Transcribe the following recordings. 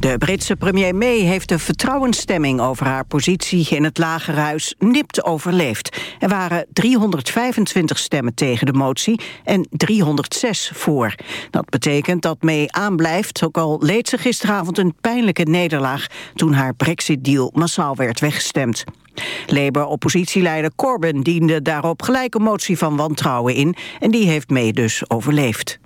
De Britse premier May heeft de vertrouwensstemming over haar positie in het Lagerhuis nipt overleefd. Er waren 325 stemmen tegen de motie en 306 voor. Dat betekent dat May aanblijft, ook al leed ze gisteravond een pijnlijke nederlaag toen haar brexit-deal massaal werd weggestemd. Labour-oppositieleider Corbyn diende daarop gelijk een motie van wantrouwen in... en die heeft May dus overleefd.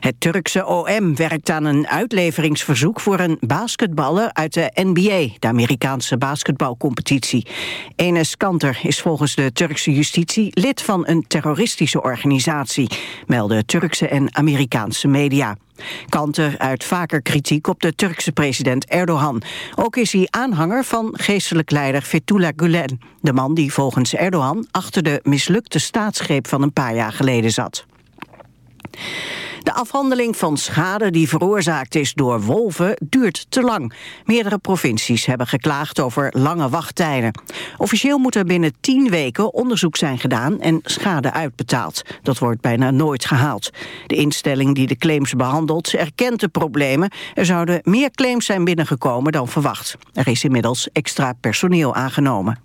Het Turkse OM werkt aan een uitleveringsverzoek voor een basketballer uit de NBA, de Amerikaanse basketbalcompetitie. Enes Kanter is volgens de Turkse justitie lid van een terroristische organisatie, melden Turkse en Amerikaanse media. Kanter uit vaker kritiek op de Turkse president Erdogan. Ook is hij aanhanger van geestelijk leider Fethullah Gulen, de man die volgens Erdogan achter de mislukte staatsgreep van een paar jaar geleden zat. De afhandeling van schade die veroorzaakt is door wolven duurt te lang. Meerdere provincies hebben geklaagd over lange wachttijden. Officieel moet er binnen tien weken onderzoek zijn gedaan en schade uitbetaald. Dat wordt bijna nooit gehaald. De instelling die de claims behandelt erkent de problemen. Er zouden meer claims zijn binnengekomen dan verwacht. Er is inmiddels extra personeel aangenomen.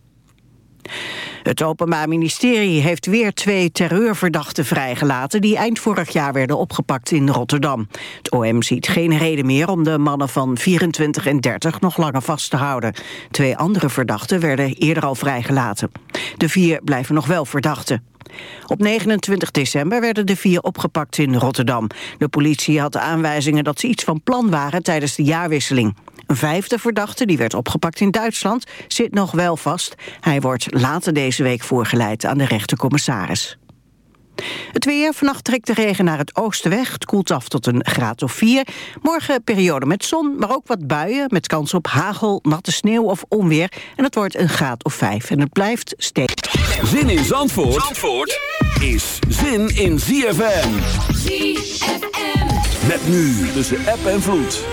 Het Openbaar Ministerie heeft weer twee terreurverdachten vrijgelaten... die eind vorig jaar werden opgepakt in Rotterdam. Het OM ziet geen reden meer om de mannen van 24 en 30 nog langer vast te houden. Twee andere verdachten werden eerder al vrijgelaten. De vier blijven nog wel verdachten. Op 29 december werden de vier opgepakt in Rotterdam. De politie had aanwijzingen dat ze iets van plan waren tijdens de jaarwisseling. Een vijfde verdachte, die werd opgepakt in Duitsland, zit nog wel vast. Hij wordt later deze week voorgeleid aan de rechtercommissaris. Het weer, vannacht trekt de regen naar het oosten weg. Het koelt af tot een graad of 4. Morgen periode met zon, maar ook wat buien... met kans op hagel, natte sneeuw of onweer. En het wordt een graad of 5. En het blijft steeds. Zin in Zandvoort, Zandvoort is zin in ZFM. ZFM. Met nu tussen app en vloed.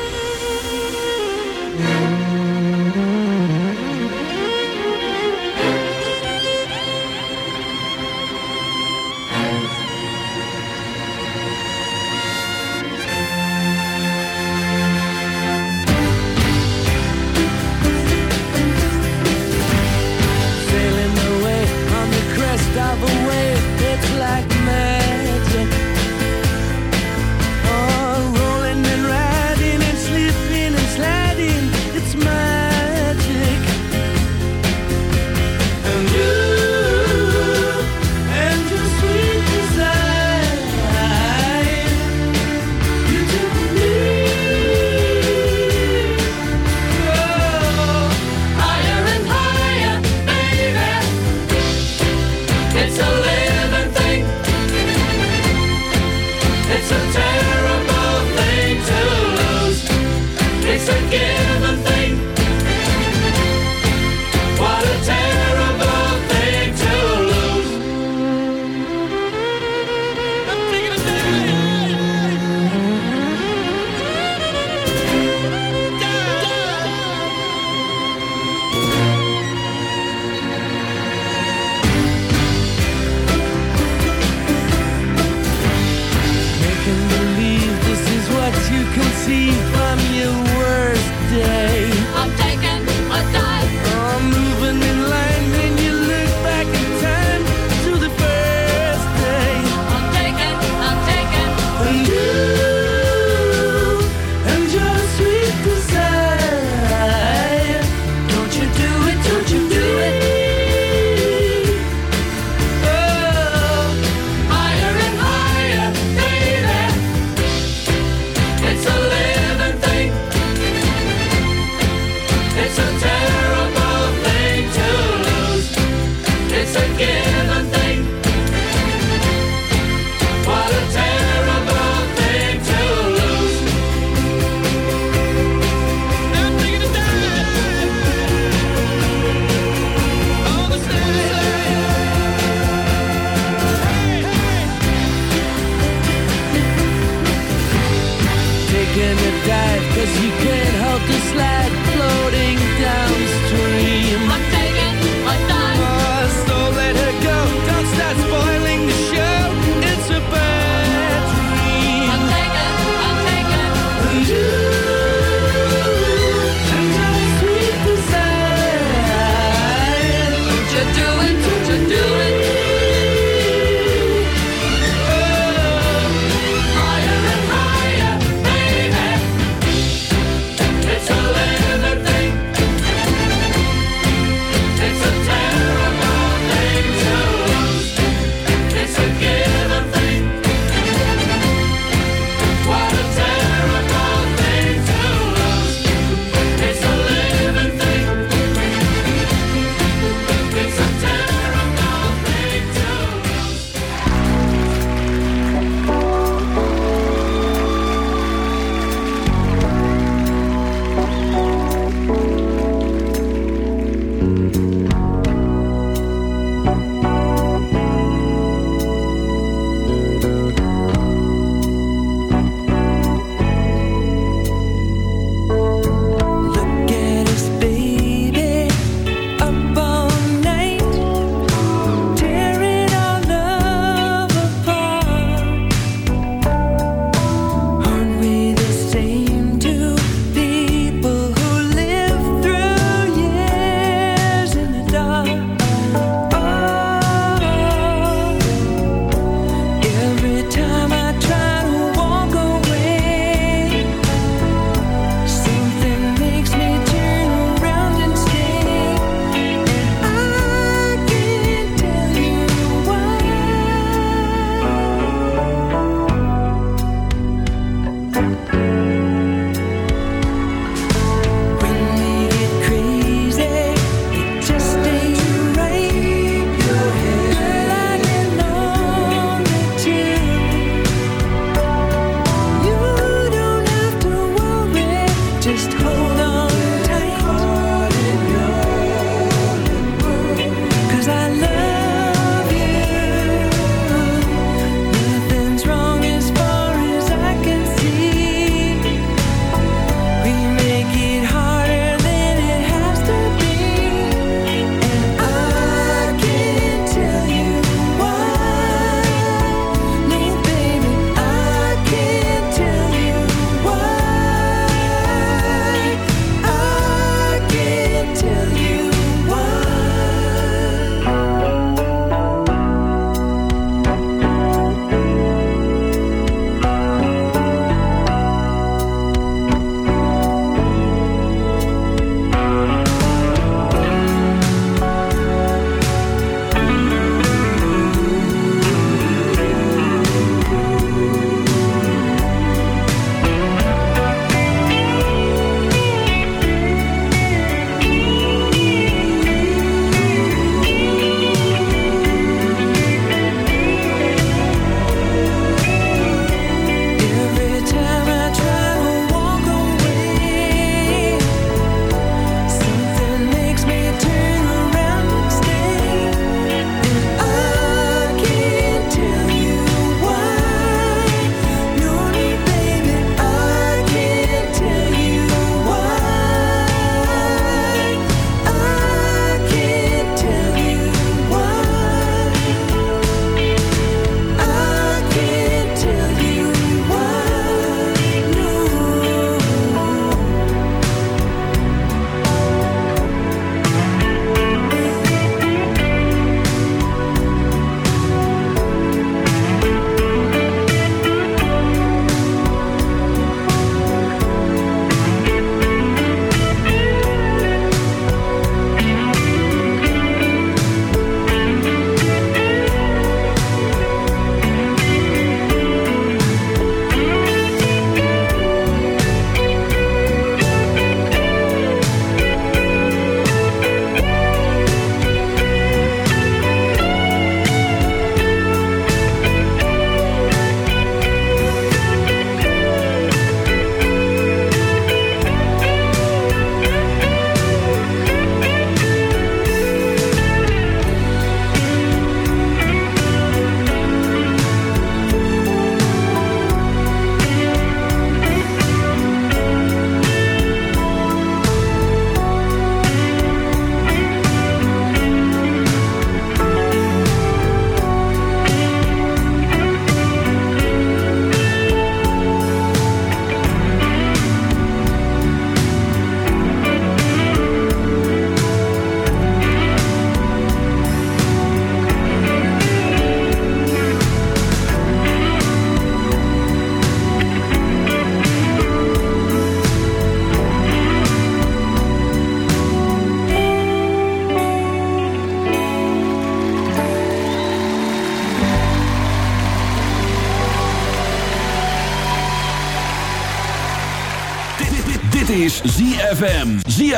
Sailing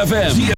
ZFM.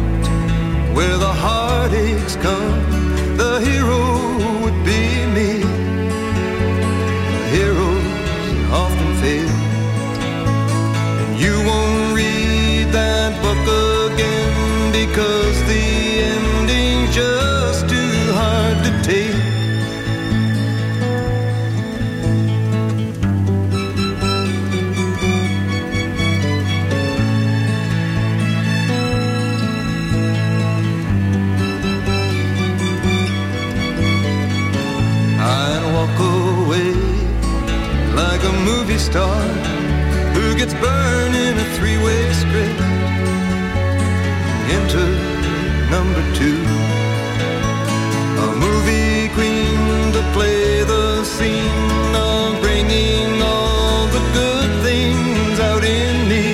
heartaches come, burned in a three-way script. Enter number two, a movie queen to play the scene of bringing all the good things out in me.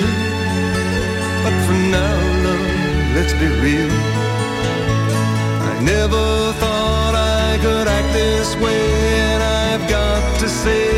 But for now, love, let's be real. I never thought I could act this way, and I've got to say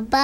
Bye.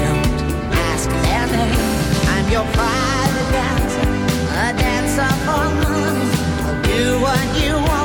your private dance, a dancer for money. Do what you want.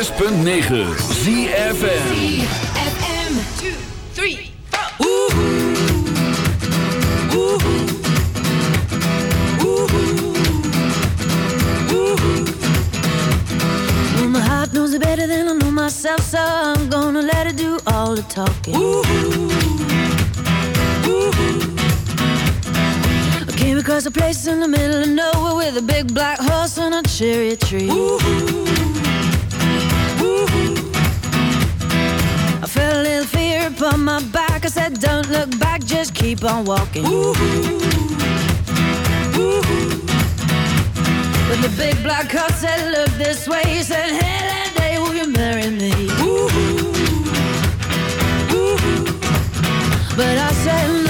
106.9 ZFM better than I know myself, so I'm gonna let her do all the talking. Ooh, ooh, ooh. I came across a place in the middle of nowhere with a big black horse and a cherry tree. Ooh, keep on walking. Ooh ooh, When the big black car said, look this way, he said, hey, that day, will you marry me? Ooh ooh, But I said,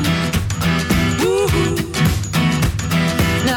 Now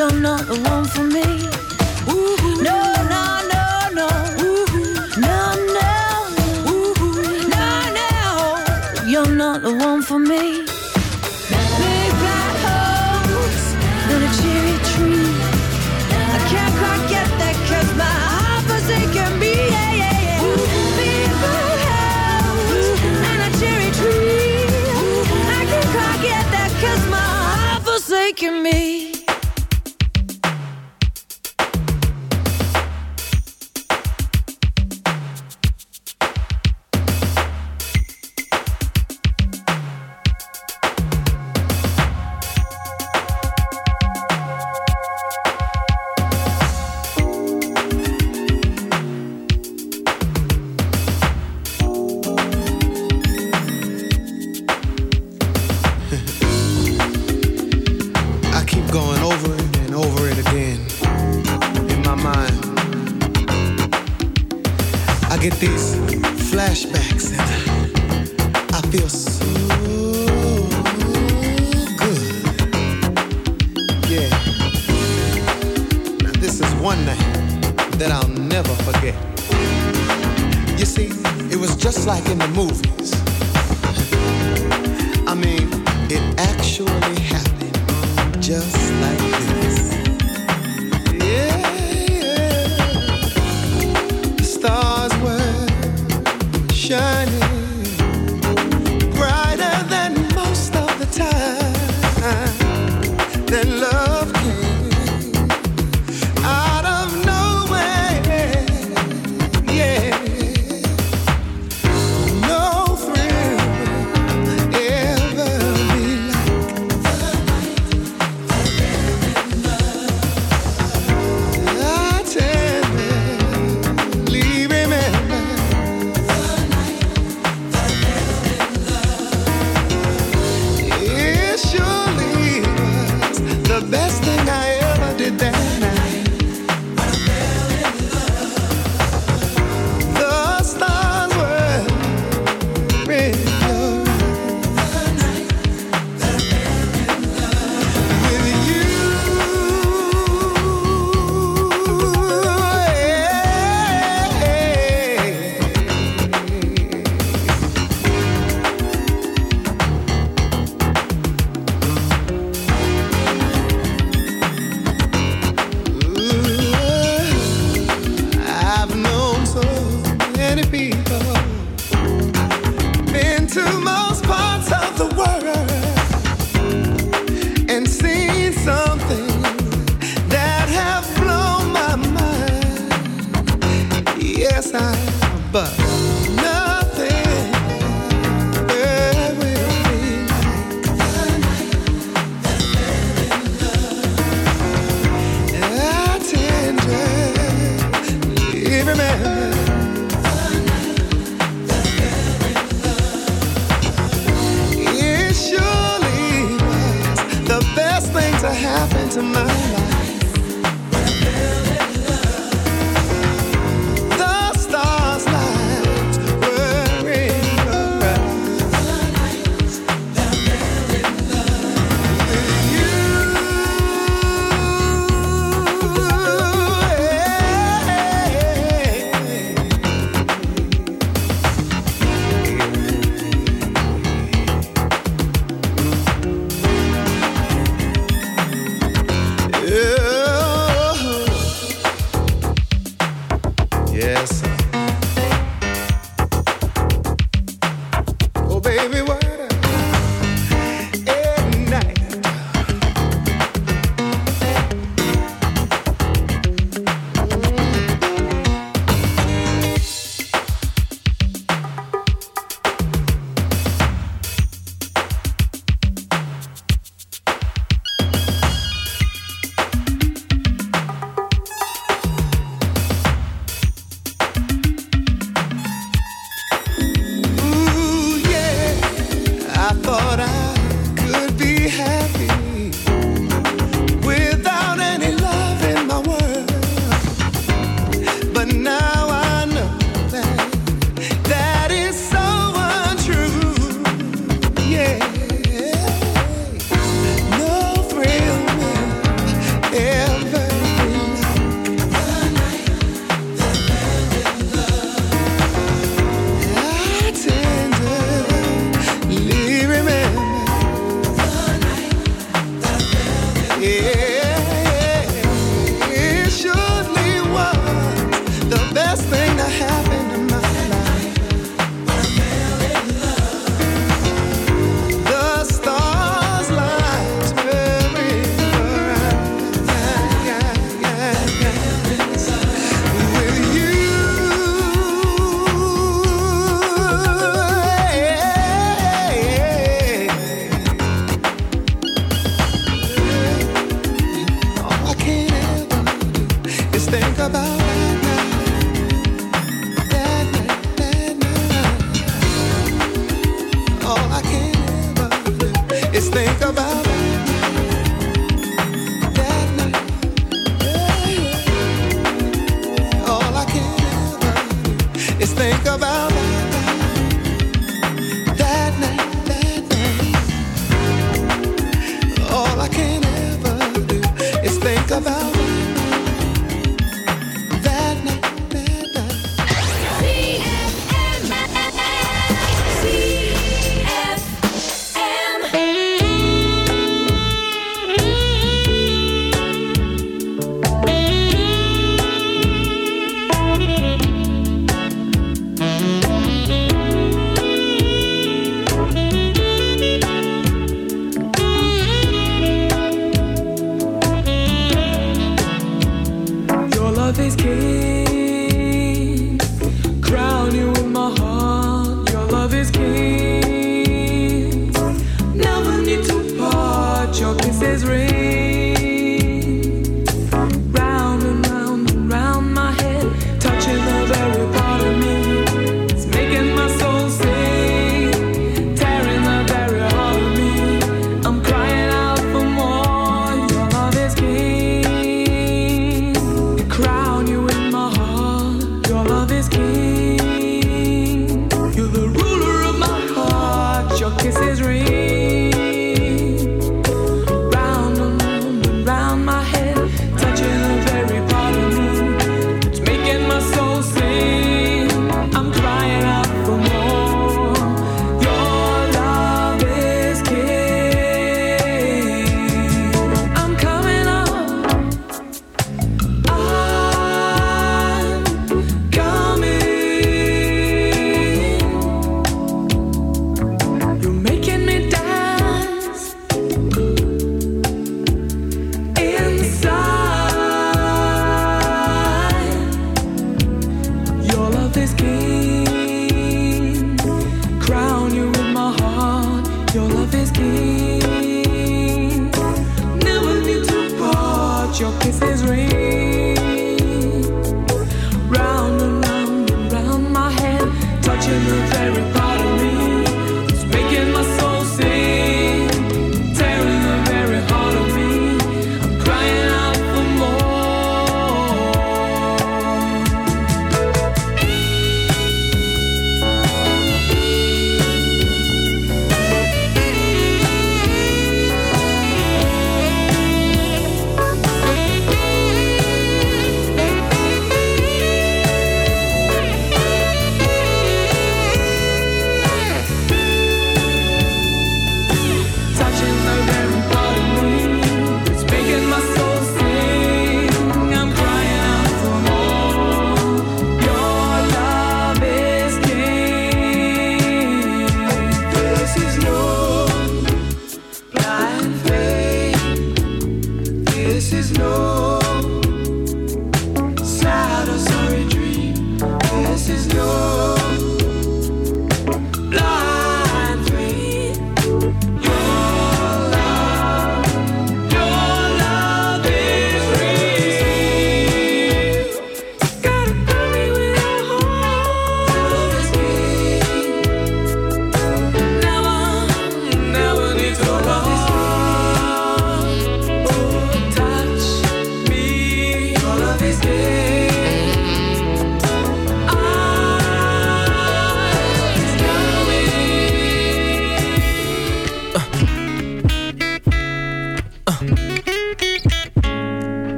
you're not the one for me.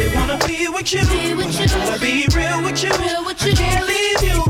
Really wanna be with you. Be with you. Gotta be real with you. Real with you. I can't leave you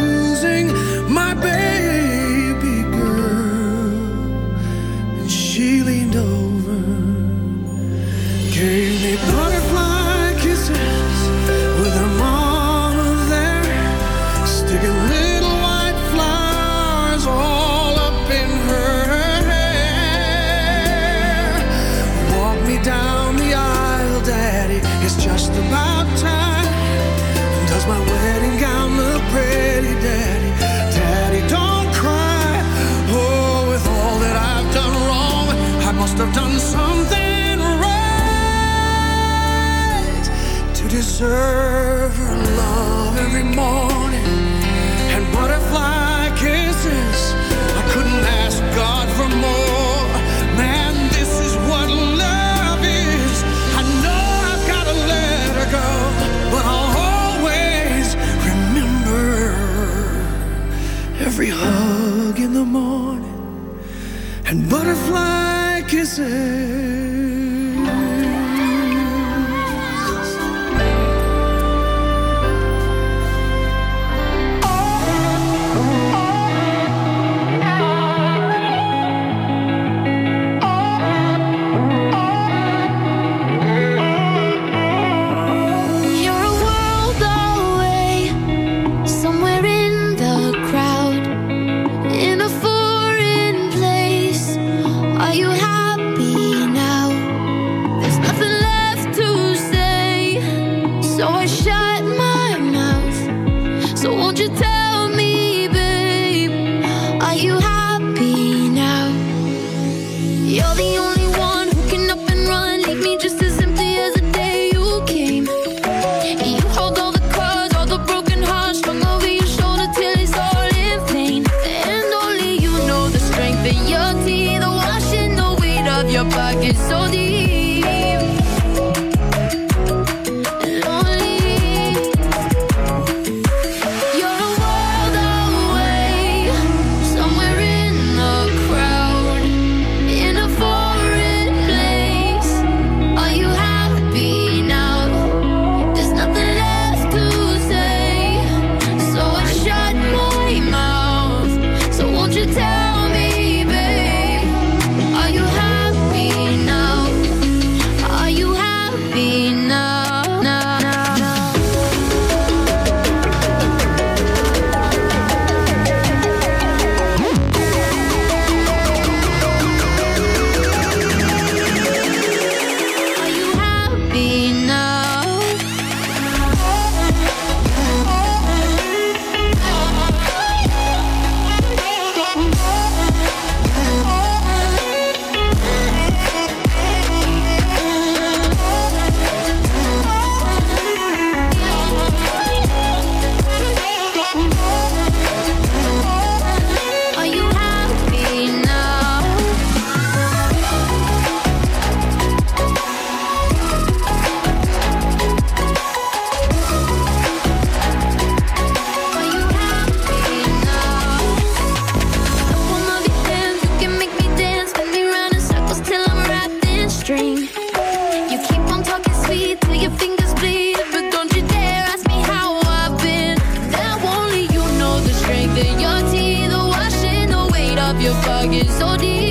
your bug is so deep